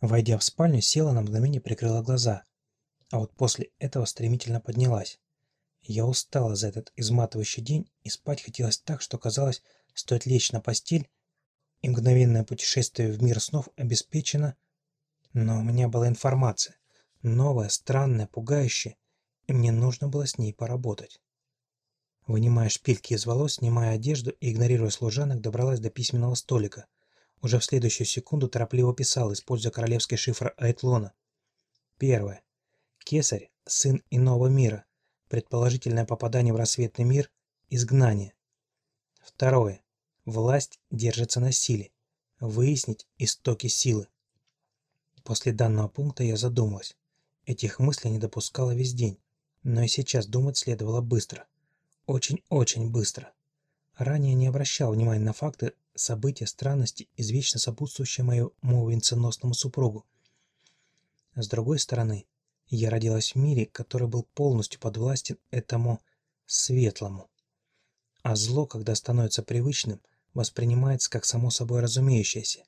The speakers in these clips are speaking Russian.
Войдя в спальню, села на мгновение прикрыла глаза. А вот после этого стремительно поднялась. Я устала за этот изматывающий день, и спать хотелось так, что казалось, стоит лечь на постель, и мгновенное путешествие в мир снов обеспечено. Но у меня была информация. Новая, странная, пугающая, и мне нужно было с ней поработать. Вынимая шпильки из волос, снимая одежду и игнорируя служанок, добралась до письменного столика. Уже в следующую секунду торопливо писал, используя королевский шифр Айтлона. Первое. Кесарь – сын иного мира. Предположительное попадание в рассветный мир – изгнание. Второе. Власть держится на силе. Выяснить истоки силы. После данного пункта я задумалась. Этих мыслей не допускала весь день, но и сейчас думать следовало быстро – очень-очень быстро. Ранее не обращал внимания на факты, события, странности, извечно сопутствующие моему венценосному супругу. С другой стороны, я родилась в мире, который был полностью подвластен этому светлому. А зло, когда становится привычным, воспринимается как само собой разумеющееся.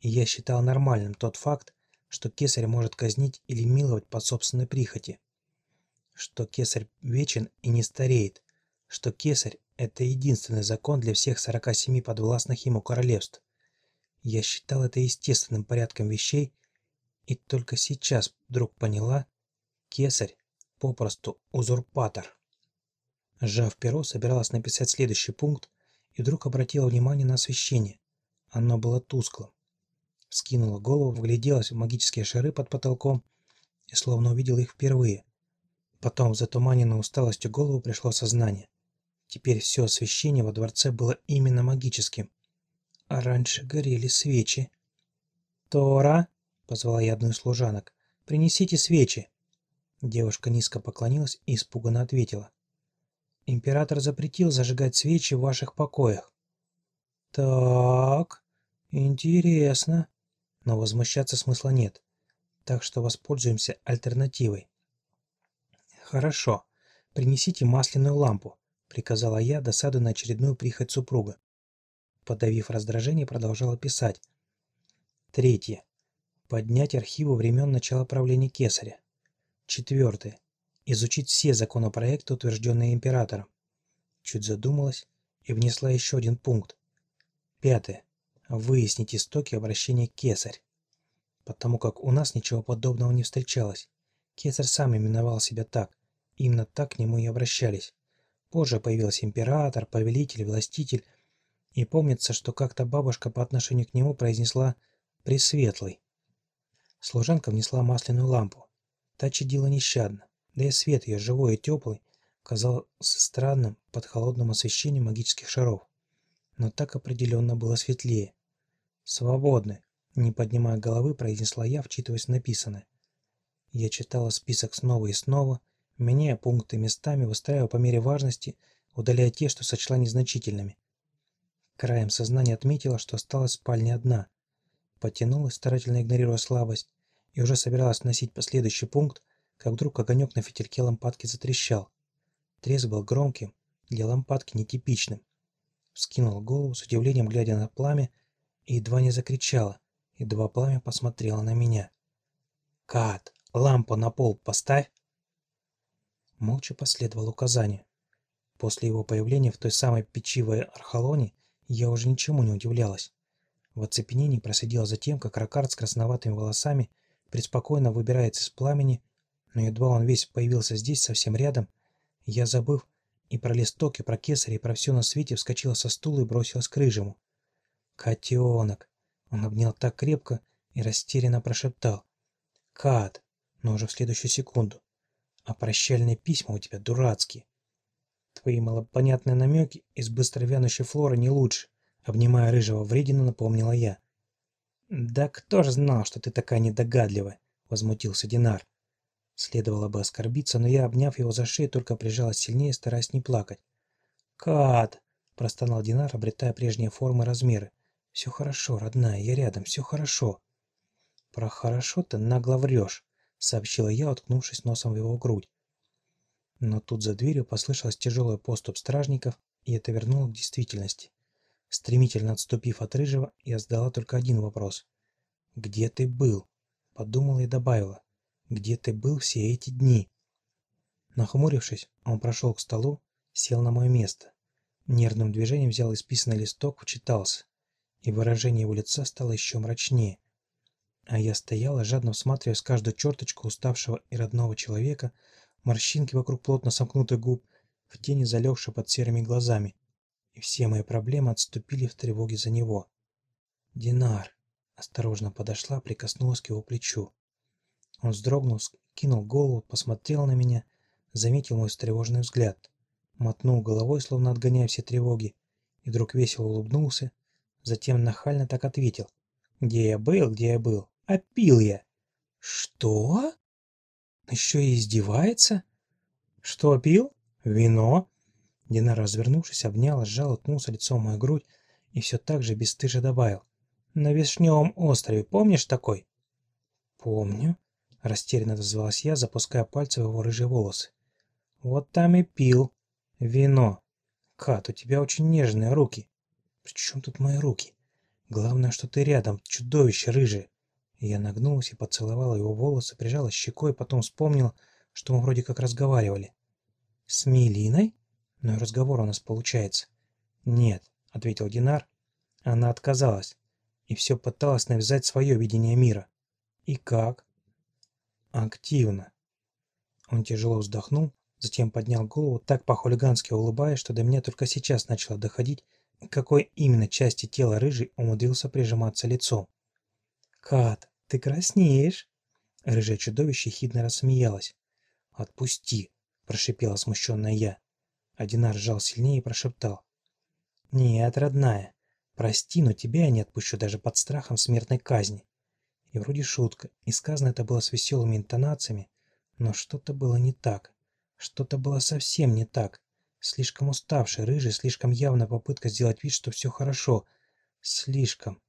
И я считал нормальным тот факт, что кесарь может казнить или миловать по собственной прихоти. Что кесарь вечен и не стареет, что кесарь – это единственный закон для всех 47 подвластных ему королевств. Я считал это естественным порядком вещей, и только сейчас вдруг поняла, кесарь попросту узурпатор. Сжав перо, собиралась написать следующий пункт, и вдруг обратила внимание на освещение. Оно было тусклым. Скинула голову, вгляделась в магические шары под потолком и словно увидела их впервые. Потом в затуманенную усталостью голову пришло сознание. Теперь все освещение во дворце было именно магическим. А раньше горели свечи. «Тора!» — позвала я одну из служанок. «Принесите свечи!» Девушка низко поклонилась и испуганно ответила. «Император запретил зажигать свечи в ваших покоях». «Так, интересно». Но возмущаться смысла нет, так что воспользуемся альтернативой. «Хорошо, принесите масляную лампу приказала я, досаду на очередную прихоть супруга. Подавив раздражение, продолжала писать. Третье. Поднять архивы времен начала правления Кесаря. Четвертое. Изучить все законопроекты, утвержденные императором. Чуть задумалась и внесла еще один пункт. Пятое. Выяснить истоки обращения Кесарь. Потому как у нас ничего подобного не встречалось. Кесарь сам именовал себя так. Именно так к нему и обращались. Позже появился император, повелитель, властитель. И помнится, что как-то бабушка по отношению к нему произнесла «Пресветлый». Служанка внесла масляную лампу. Та чадила нещадно, да и свет ее, живой и теплый, казался странным под холодным освещением магических шаров. Но так определенно было светлее. «Свободны», — не поднимая головы, произнесла я, вчитываясь в написанное. Я читала список снова и снова, меняя пункты местами, выстраивая по мере важности, удаляя те, что сочла незначительными. Краем сознания отметила, что осталась в спальне одна. Потянулась, старательно игнорируя слабость, и уже собиралась вносить последующий пункт, как вдруг огонек на фитильке лампадки затрещал. Треск был громким, для лампадки нетипичным. Вскинула голову, с удивлением глядя на пламя, и едва не закричала, едва пламя посмотрело на меня. «Кат, лампу на пол поставь!» Молча последовал указанию. После его появления в той самой печивой Архалоне я уже ничему не удивлялась. В оцепенении проследила за тем, как Ракард с красноватыми волосами преспокойно выбирается из пламени, но едва он весь появился здесь, совсем рядом, я, забыв и про листок, и про кесаря, и про все на свете, вскочила со стула и бросилась к рыжему. «Котенок!» Он обнял так крепко и растерянно прошептал. «Кат!» Но уже в следующую секунду. А прощальные письма у тебя дурацкие. Твои малопонятные намеки из быстро вянущей флоры не лучше, обнимая рыжего вредину, напомнила я. Да кто ж знал, что ты такая недогадливая, возмутился Динар. Следовало бы оскорбиться, но я, обняв его за шею, только прижалась сильнее, стараясь не плакать. «Кат!» – простонал Динар, обретая прежние формы и размеры. «Все хорошо, родная, я рядом, все хорошо». «Про хорошо ты нагло врешь», сообщила я, уткнувшись носом в его грудь. Но тут за дверью послышалась тяжелая поступ стражников, и это вернуло к действительности. Стремительно отступив от Рыжего, я задала только один вопрос. «Где ты был?» подумала и добавила. «Где ты был все эти дни?» Нахмурившись, он прошел к столу, сел на мое место. Нервным движением взял исписанный листок, вчитался, и выражение его лица стало еще мрачнее. А я стояла, жадно всматриваясь каждую черточку уставшего и родного человека, морщинки вокруг плотно сомкнутых губ, в тени залегшие под серыми глазами. И все мои проблемы отступили в тревоге за него. «Динар!» Осторожно подошла, прикоснулась к его плечу. Он вздрогнул, кинул голову, посмотрел на меня, заметил мой встревоженный взгляд, мотнул головой, словно отгоняя все тревоги, и вдруг весело улыбнулся, затем нахально так ответил. «Где я был, где я был? А пил я!» «Что? Еще и издевается?» «Что пил? Вино?» Динар, развернувшись, обнял, сжал, уткнулся лицом в мою грудь и все так же бесстыже добавил. «На Вишневом острове, помнишь такой?» «Помню», — растерянно отозвалась я, запуская пальцы в его рыжие волосы. «Вот там и пил. Вино. Кат, у тебя очень нежные руки». «При чем тут мои руки? Главное, что ты рядом, чудовище рыжее». Я нагнулась и поцеловала его волосы, прижала щекой, потом вспомнила, что мы вроде как разговаривали. «С Милиной?» «Ну и разговор у нас получается». «Нет», — ответил Динар. Она отказалась и все пыталась навязать свое видение мира. «И как?» «Активно». Он тяжело вздохнул, затем поднял голову, так по-хулигански улыбаясь, что до меня только сейчас начало доходить, к какой именно части тела рыжий умудрился прижиматься лицом. «Кат, ты краснеешь!» Рыжее чудовище хидно рассмеялось. «Отпусти!» – прошипела смущенная я. Одинар сжал сильнее и прошептал. «Нет, родная, прости, но тебя я не отпущу даже под страхом смертной казни». И вроде шутка, и сказано это было с веселыми интонациями, но что-то было не так. Что-то было совсем не так. Слишком уставший, рыжий, слишком явная попытка сделать вид, что все хорошо. Слишком.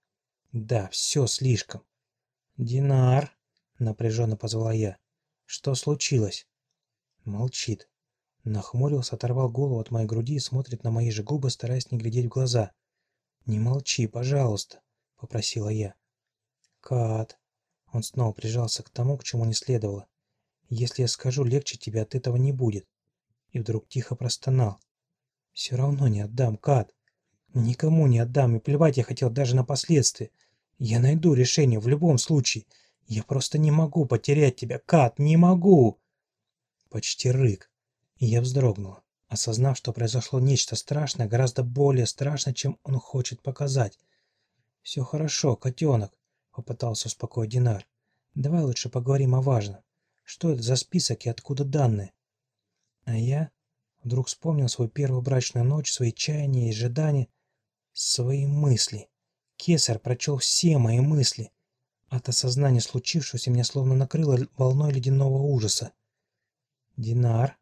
Да, все слишком. «Динар!» — напряженно позвала я. «Что случилось?» Молчит. Нахмурился, оторвал голову от моей груди и смотрит на мои же губы, стараясь не глядеть в глаза. «Не молчи, пожалуйста», — попросила я. «Кат». Он снова прижался к тому, к чему не следовало. «Если я скажу, легче тебе от этого не будет». И вдруг тихо простонал. «Все равно не отдам, Кат. Никому не отдам, и плевать я хотел даже на последствия. Я найду решение в любом случае. Я просто не могу потерять тебя, Кат, не могу!» Почти рык. И я вздрогнула, осознав, что произошло нечто страшное, гораздо более страшное, чем он хочет показать. «Все хорошо, котенок», — попытался успокоить Динар. «Давай лучше поговорим о важном. Что это за список и откуда данные?» А я вдруг вспомнил свою первую брачную ночь, свои чаяния и ожидания, свои мысли. Кесар прочел все мои мысли. От осознания случившегося меня словно накрыло волной ледяного ужаса. «Динар?»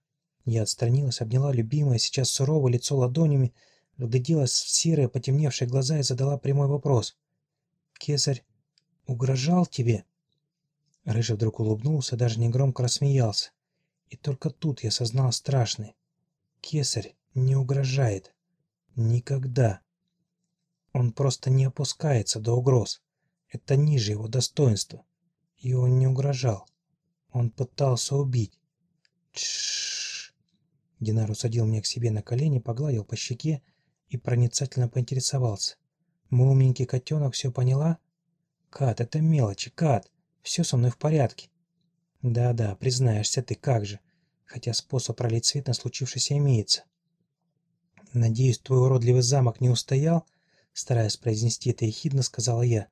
Я отстранилась, обняла любимое, сейчас суровое лицо ладонями, вгляделась в серые потемневшие глаза и задала прямой вопрос. «Кесарь угрожал тебе?» Рыжий вдруг улыбнулся, даже негромко рассмеялся. И только тут я осознал страшный. Кесарь не угрожает. Никогда. Он просто не опускается до угроз. Это ниже его достоинства. И он не угрожал. Он пытался убить. Тш. Динар усадил меня к себе на колени, погладил по щеке и проницательно поинтересовался. «Мой умненький котенок все поняла?» «Кат, это мелочи, Кат. Все со мной в порядке». «Да-да, признаешься ты, как же. Хотя способ пролить свет на случившееся имеется». «Надеюсь, твой уродливый замок не устоял?» Стараясь произнести это ехидно, сказала я.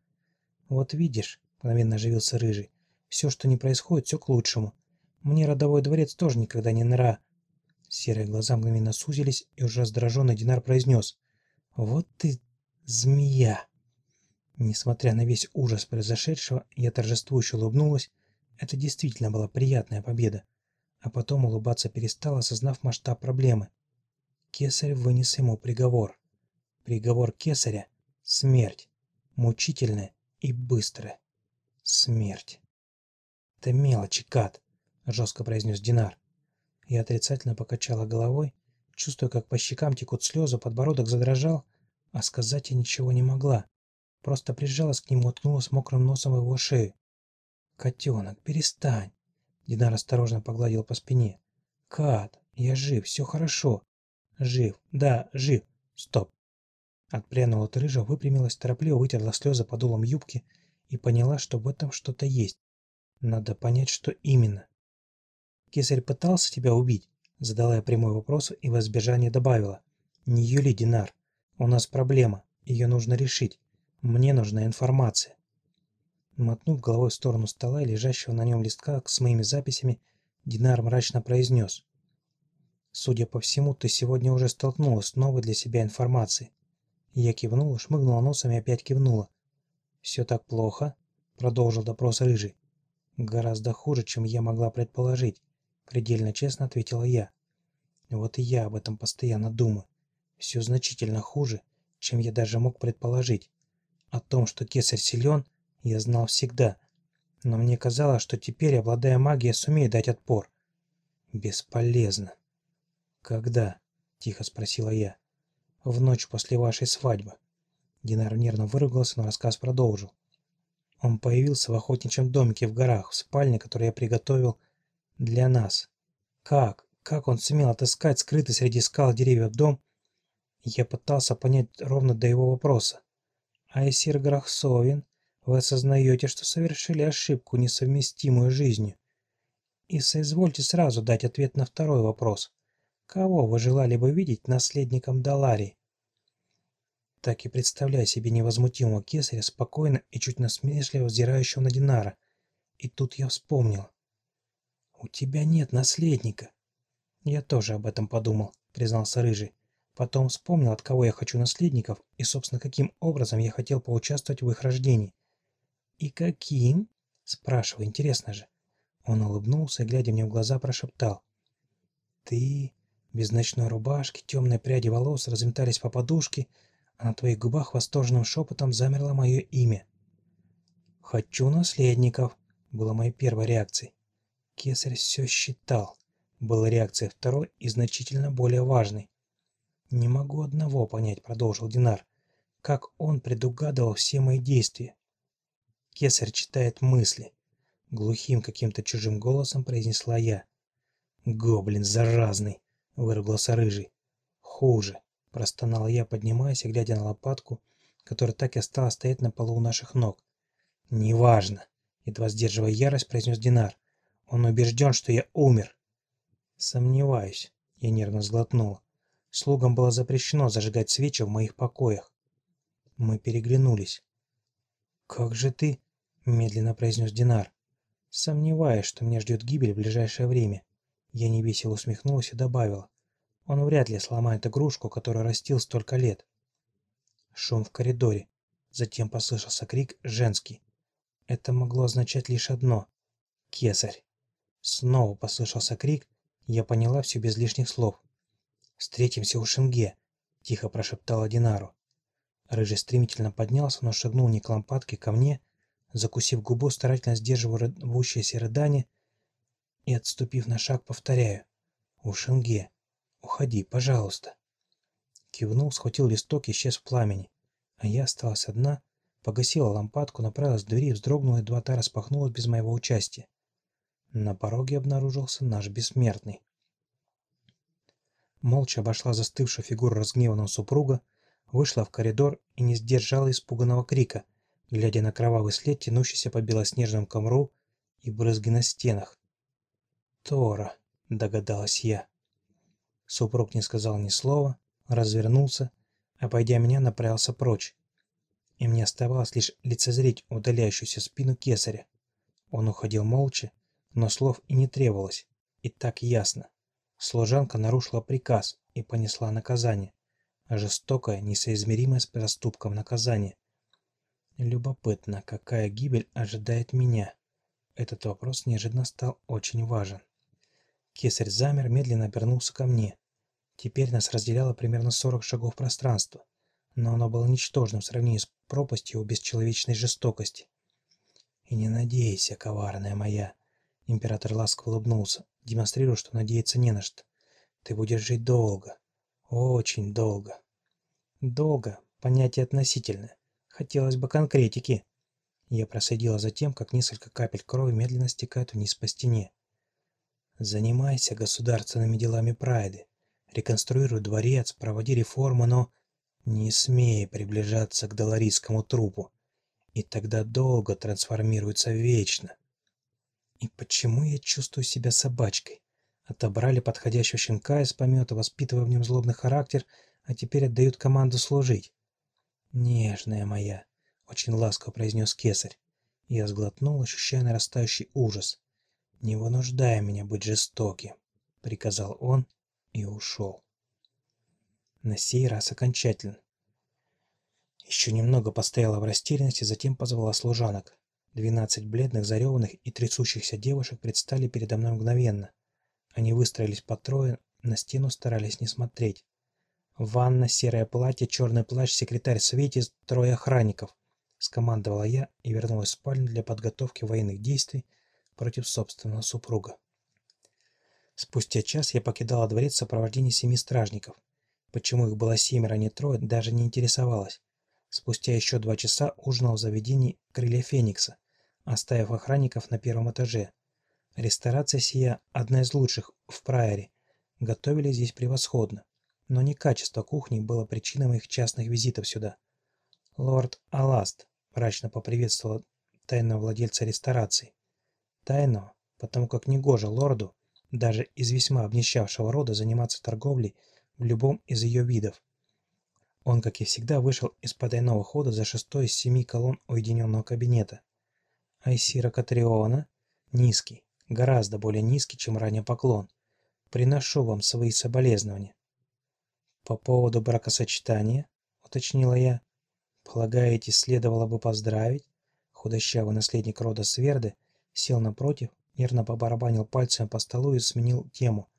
«Вот видишь», — мгновенно оживился Рыжий, — «все, что не происходит, все к лучшему. Мне родовой дворец тоже никогда не нра. Серые глаза мгновенно сузились, и уже раздраженный Динар произнес. «Вот ты змея!» Несмотря на весь ужас произошедшего, я торжествующе улыбнулась. Это действительно была приятная победа. А потом улыбаться перестал, осознав масштаб проблемы. Кесарь вынес ему приговор. Приговор кесаря — смерть. Мучительная и быстрая. Смерть. Это мелочи, Кат. — жестко произнес Динар. Я отрицательно покачала головой, чувствуя, как по щекам текут слезы, подбородок задрожал, а сказать я ничего не могла. Просто прижалась к нему, уткнулась мокрым носом его шею. «Котенок, перестань!» Динар осторожно погладил по спине. «Кат, я жив, все хорошо!» «Жив, да, жив! Стоп!» Отпрянула от рыжа, выпрямилась, торопливо вытерла слезы подолом юбки и поняла, что в этом что-то есть. Надо понять, что именно. «Кесарь пытался тебя убить?» Задала я прямой вопрос и в избежание добавила. «Не Юли, Динар. У нас проблема. Ее нужно решить. Мне нужна информация». Мотнув головой в сторону стола и лежащего на нем листка с моими записями, Динар мрачно произнес. «Судя по всему, ты сегодня уже столкнулась с новой для себя информацией». Я кивнула, шмыгнула носом и опять кивнула. «Все так плохо?» — продолжил допрос Рыжий. «Гораздо хуже, чем я могла предположить», — предельно честно ответила я. «Вот и я об этом постоянно думаю. Все значительно хуже, чем я даже мог предположить. О том, что кесарь силен, я знал всегда. Но мне казалось, что теперь, обладая магией, сумею дать отпор. Бесполезно. «Когда?» — тихо спросила я. «В ночь после вашей свадьбы». Динар нервно выругался, но рассказ продолжил. Он появился в охотничьем домике в горах, в спальне, которую я приготовил для нас. Как? Как он сумел отыскать скрытый среди скал деревьев дом? Я пытался понять ровно до его вопроса. Айсир Грахсовин, вы осознаете, что совершили ошибку, несовместимую жизнью. И соизвольте сразу дать ответ на второй вопрос. Кого вы желали бы видеть наследником Далари? Так и представляя себе невозмутимого кесаря, спокойно и чуть насмешливо взирающего на Динара. И тут я вспомнил. «У тебя нет наследника». «Я тоже об этом подумал», — признался Рыжий. Потом вспомнил, от кого я хочу наследников и, собственно, каким образом я хотел поучаствовать в их рождении. «И каким?» — спрашиваю, интересно же. Он улыбнулся и, глядя мне в глаза, прошептал. «Ты...» Без ночной рубашки, темные пряди волос разметались по подушке, а на твоих губах восторженным шепотом замерло мое имя. «Хочу наследников», — была моей первой реакцией. Кесарь все считал. Была реакция второй и значительно более важной. «Не могу одного понять», — продолжил Динар. «Как он предугадывал все мои действия?» Кесарь читает мысли. Глухим каким-то чужим голосом произнесла я. «Гоблин заразный!» — выругался Рыжий. «Хуже!» Простонал я, поднимаясь и глядя на лопатку, которая так и осталась стоять на полу у наших ног. «Неважно!» — едва сдерживая ярость, произнес Динар. «Он убежден, что я умер!» «Сомневаюсь», — я нервно сглотнула. Слугам было запрещено зажигать свечи в моих покоях. Мы переглянулись. «Как же ты?» — медленно произнес Динар. «Сомневаюсь, что меня ждет гибель в ближайшее время». Я невесело усмехнулась и добавила. Он вряд ли сломает игрушку, которую растил столько лет. Шум в коридоре. Затем послышался крик женский. Это могло означать лишь одно. «Кесарь!» Снова послышался крик, я поняла все без лишних слов. «Встретимся у Шенге», — тихо прошептала Динару. Рыжий стремительно поднялся, но шагнул не к лампадке, ко мне, закусив губу, старательно сдерживая рвущееся рыдание, и, отступив на шаг, повторяю. «У Шенге». Уходи, пожалуйста. Кивнул, схватил листок и исчез в пламени. А я осталась одна, погасила лампадку, направилась к двери и вздрогнула, едва та распахнулась без моего участия. На пороге обнаружился наш бессмертный. Молча обошла застывшую фигуру разгневанного супруга, вышла в коридор и не сдержала испуганного крика, глядя на кровавый след, тянущийся по белоснежному ковру и брызги на стенах. «Тора», — догадалась я. Супруг не сказал ни слова, развернулся, а пойдя меня, направился прочь. И мне оставалось лишь лицезреть удаляющуюся спину кесаря. Он уходил молча, но слов и не требовалось, и так ясно. Служанка нарушила приказ и понесла наказание. Жестокое, несоизмеримое с проступком наказание. Любопытно, какая гибель ожидает меня. Этот вопрос неожиданно стал очень важен. Кесарь замер, медленно обернулся ко мне. Теперь нас разделяло примерно 40 шагов пространства, но оно было ничтожным в сравнении с пропастью его бесчеловечной жестокости. «И не надейся, коварная моя!» Император ласково улыбнулся, демонстрируя, что надеяться не на что. «Ты будешь жить долго. Очень долго». «Долго» — понятие относительное. Хотелось бы конкретики. Я проследила за тем, как несколько капель крови медленно стекают вниз по стене. Занимайся государственными делами Прайды. Реконструируй дворец, проводи реформы, но не смей приближаться к доларийскому трупу. И тогда долго трансформируется вечно. И почему я чувствую себя собачкой? Отобрали подходящего щенка из помета, воспитывая в нем злобный характер, а теперь отдают команду служить. Нежная моя, очень ласково произнес кесарь. Я сглотнул, ощущая нарастающий ужас. «Не вынуждай меня быть жестоким», — приказал он и ушел. На сей раз окончательно. Еще немного постояла в растерянности, затем позвала служанок. Двенадцать бледных, зареванных и трясущихся девушек предстали передо мной мгновенно. Они выстроились по трое, на стену старались не смотреть. Ванна, серое платье, черный плащ, секретарь Свети, трое охранников скомандовала я и вернулась в спальню для подготовки военных действий против собственного супруга. Спустя час я покидала дворец в сопровождении семи стражников. Почему их было семеро, а не трое, даже не интересовалась. Спустя еще два часа ужинал в заведении «Крылья Феникса», оставив охранников на первом этаже. Ресторация сия – одна из лучших в Прайоре. Готовили здесь превосходно. Но не качество кухни было причиной моих частных визитов сюда. Лорд Аласт, мрачно поприветствовала тайного владельца ресторации. Тайного, потому как негоже лорду, даже из весьма обнищавшего рода, заниматься торговлей в любом из ее видов. Он, как и всегда, вышел из потайного хода за шестой из семи колонн уединенного кабинета. Айсира Катриона низкий, гораздо более низкий, чем ранее поклон. Приношу вам свои соболезнования. По поводу бракосочетания, уточнила я, Полагаете, следовало бы поздравить? Худощавый наследник рода Сверды сел напротив, нервно побарабанил пальцем по столу и сменил тему.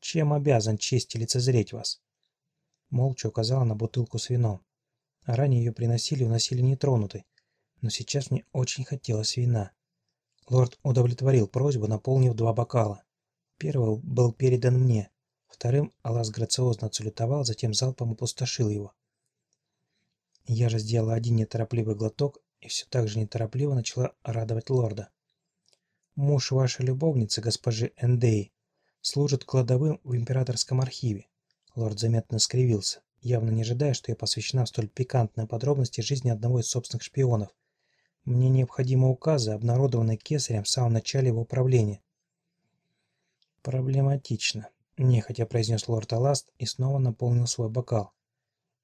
Чем обязан чести лицезреть вас? Молча указала на бутылку с вином. А ранее ее приносили и уносили нетронутой, но сейчас мне очень хотелось вина. Лорд удовлетворил просьбу, наполнив два бокала. Первый был передан мне, вторым Алас грациозно отсалютовал, затем залпом опустошил его. Я же сделала один неторопливый глоток и все так же неторопливо начала радовать лорда. Муж вашей любовницы, госпожи Эндей, служит кладовым в императорском архиве. Лорд заметно скривился, явно не ожидая, что я посвящена в столь пикантные подробности жизни одного из собственных шпионов. Мне необходимы указы, обнародованные кесарем в самом начале его правления. Проблематично, нехотя произнес лорд Аласт и снова наполнил свой бокал.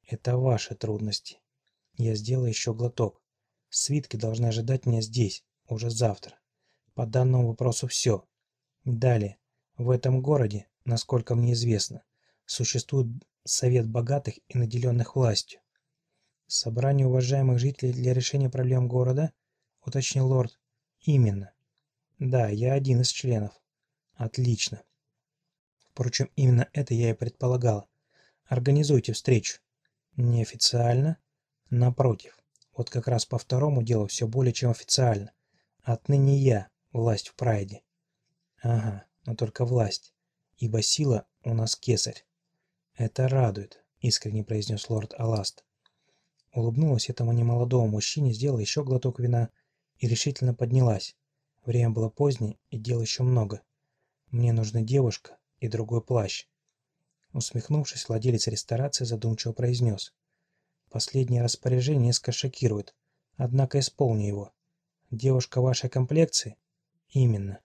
Это ваши трудности. Я сделаю еще глоток. Свитки должны ожидать меня здесь, уже завтра. По данному вопросу все. Далее. В этом городе, насколько мне известно, существует совет богатых и наделенных властью. Собрание уважаемых жителей для решения проблем города, уточнил лорд. Именно. Да, я один из членов. Отлично. Впрочем, именно это я и предполагала. Организуйте встречу. Неофициально, Напротив, вот как раз по второму делу все более чем официально. Отныне я власть в прайде. Ага, но только власть, ибо сила у нас кесарь. Это радует, искренне произнес лорд Аласт. Улыбнулась этому немолодому мужчине, сделала еще глоток вина и решительно поднялась. Время было позднее и дел еще много. Мне нужна девушка и другой плащ. Усмехнувшись, владелец ресторации задумчиво произнес — Последнее распоряжение несколько шокирует, однако исполню его. Девушка вашей комплекции? Именно.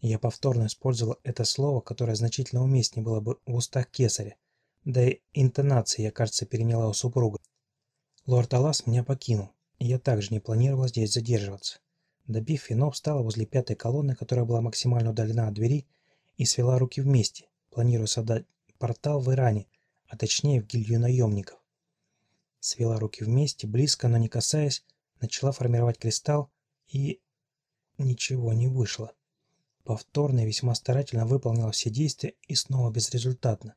Я повторно использовал это слово, которое значительно уместнее было бы в устах кесаря. Да и интонации я, кажется, переняла у супруга. Лорд Алас меня покинул, и я также не планировал здесь задерживаться. Добив вино, встала возле пятой колонны, которая была максимально удалена от двери, и свела руки вместе, планируя создать портал в Иране, а точнее в гильдию наемников свела руки вместе, близко, но не касаясь, начала формировать кристалл и... ничего не вышло. Повторно и весьма старательно выполнила все действия и снова безрезультатно.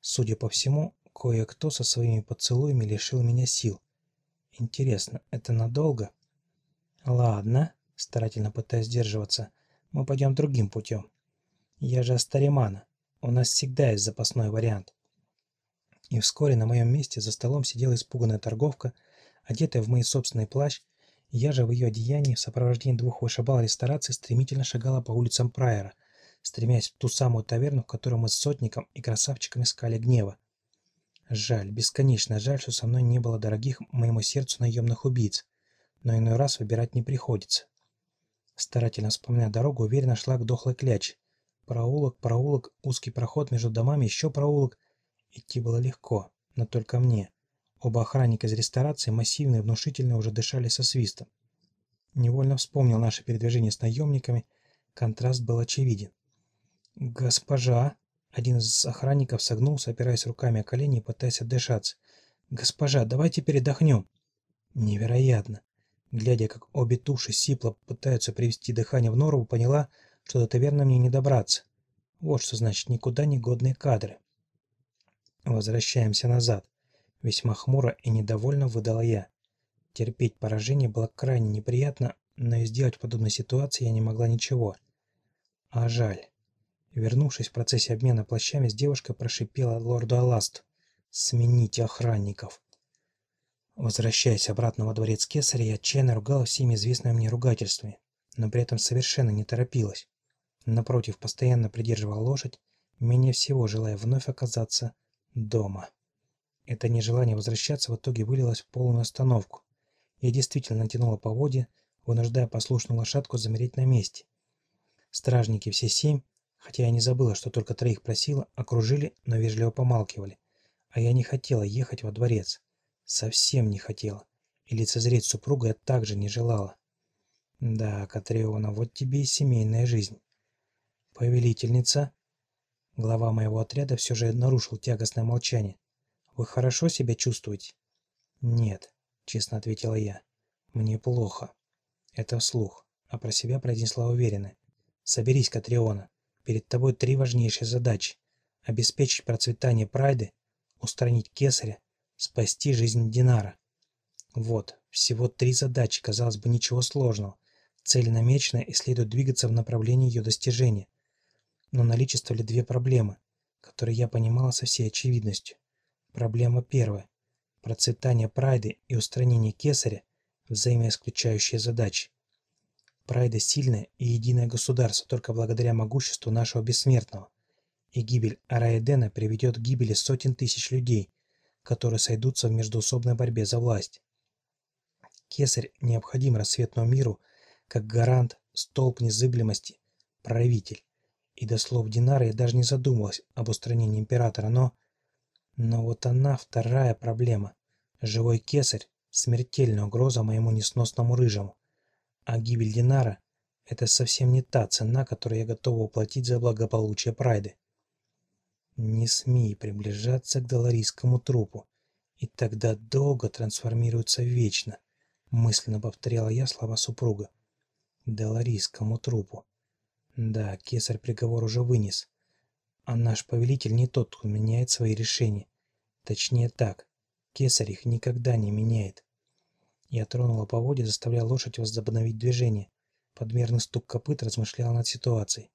Судя по всему, кое-кто со своими поцелуями лишил меня сил. Интересно, это надолго? Ладно, старательно пытаясь сдерживаться, мы пойдем другим путем. Я же Астаримана, у нас всегда есть запасной вариант. И вскоре на моем месте за столом сидела испуганная торговка, одетая в мой собственный плащ. Я же в ее одеянии в сопровождении двух вышибал ресторации стремительно шагала по улицам Прайера, стремясь в ту самую таверну, в которой мы с сотником и красавчиком искали гнева. Жаль, бесконечно жаль, что со мной не было дорогих моему сердцу наемных убийц, но иной раз выбирать не приходится. Старательно вспоминая дорогу, уверенно шла к дохлой кляче. Проулок, проулок, узкий проход между домами, еще проулок. Идти было легко, но только мне. Оба охранника из ресторации, массивные, внушительные, уже дышали со свистом. Невольно вспомнил наше передвижение с наемниками. Контраст был очевиден. «Госпожа!» Один из охранников согнулся, опираясь руками о колени и пытаясь отдышаться. «Госпожа, давайте передохнем!» Невероятно! Глядя, как обе туши сипло пытаются привести дыхание в норму, поняла, что до таверны мне не добраться. Вот что значит никуда не годные кадры. Возвращаемся назад. Весьма хмуро и недовольно выдала я. Терпеть поражение было крайне неприятно, но и сделать в подобной ситуации я не могла ничего. А жаль. Вернувшись в процессе обмена плащами, с девушкой прошипела лорду Аласту. «Смените охранников!» Возвращаясь обратно во дворец Кесаря, я отчаянно ругала всеми известными мне ругательствами, но при этом совершенно не торопилась. Напротив, постоянно придерживала лошадь, менее всего желая вновь оказаться дома. Это нежелание возвращаться в итоге вылилось в полную остановку. Я действительно натянула поводья, вынуждая послушную лошадку замереть на месте. Стражники все семь Хотя я не забыла, что только троих просила, окружили, но вежливо помалкивали. А я не хотела ехать во дворец. Совсем не хотела. И лицезреть супруга я также не желала. Да, Катриона, вот тебе и семейная жизнь. Повелительница. Глава моего отряда все же нарушил тягостное молчание. Вы хорошо себя чувствуете? Нет, честно ответила я. Мне плохо. Это вслух, а про себя произнесла уверенно. Соберись, Катриона. Перед тобой три важнейшие задачи. Обеспечить процветание Прайды, устранить Кесаря, спасти жизнь Динара. Вот, всего три задачи, казалось бы, ничего сложного. Цель намечена и следует двигаться в направлении ее достижения. Но наличествовали две проблемы, которые я понимала со всей очевидностью. Проблема первая. Процветание Прайды и устранение Кесаря – взаимоисключающие задачи. Прайда сильное и единое государство только благодаря могуществу нашего бессмертного. И гибель Араэдена приведет к гибели сотен тысяч людей, которые сойдутся в междоусобной борьбе за власть. Кесарь необходим рассветному миру как гарант, столб незыблемости, правитель. И до слов Динара я даже не задумывалась об устранении императора, но... Но вот она, вторая проблема. Живой кесарь – смертельная угроза моему несносному рыжему. А гибель Динара – это совсем не та цена, которую я готова уплатить за благополучие Прайды. Не смей приближаться к доларийскому трупу, и тогда долго трансформируется вечно, мысленно повторяла я слова супруга. Доларийскому трупу. Да, кесарь приговор уже вынес. А наш повелитель не тот, кто меняет свои решения. Точнее так, кесарь их никогда не меняет. Я тронула поводья, заставляя лошадь возобновить движение. Подмерный стук копыт размышлял над ситуацией.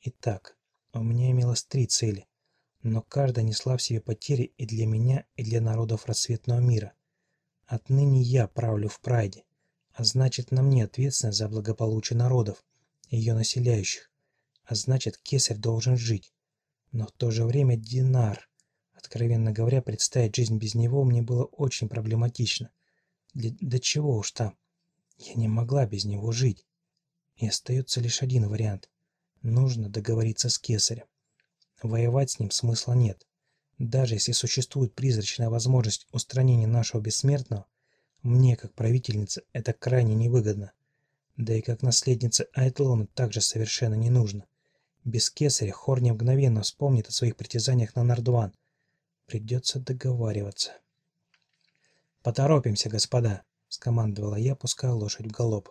Итак, у меня имелось три цели, но каждая несла в себе потери и для меня, и для народов рассветного мира. Отныне я правлю в Прайде, а значит на мне ответственность за благополучие народов, ее населяющих, а значит кесарь должен жить. Но в то же время Динар, откровенно говоря, представить жизнь без него мне было очень проблематично. Для, до чего уж там. Я не могла без него жить. И остается лишь один вариант. Нужно договориться с Кесарем. Воевать с ним смысла нет. Даже если существует призрачная возможность устранения нашего бессмертного, мне, как правительнице, это крайне невыгодно. Да и как наследнице Айтлона также совершенно не нужно. Без Кесаря Хорни мгновенно вспомнит о своих притязаниях на Нардван. Придется договариваться. «Поторопимся, господа!» — скомандовала я, пуская лошадь в галоп.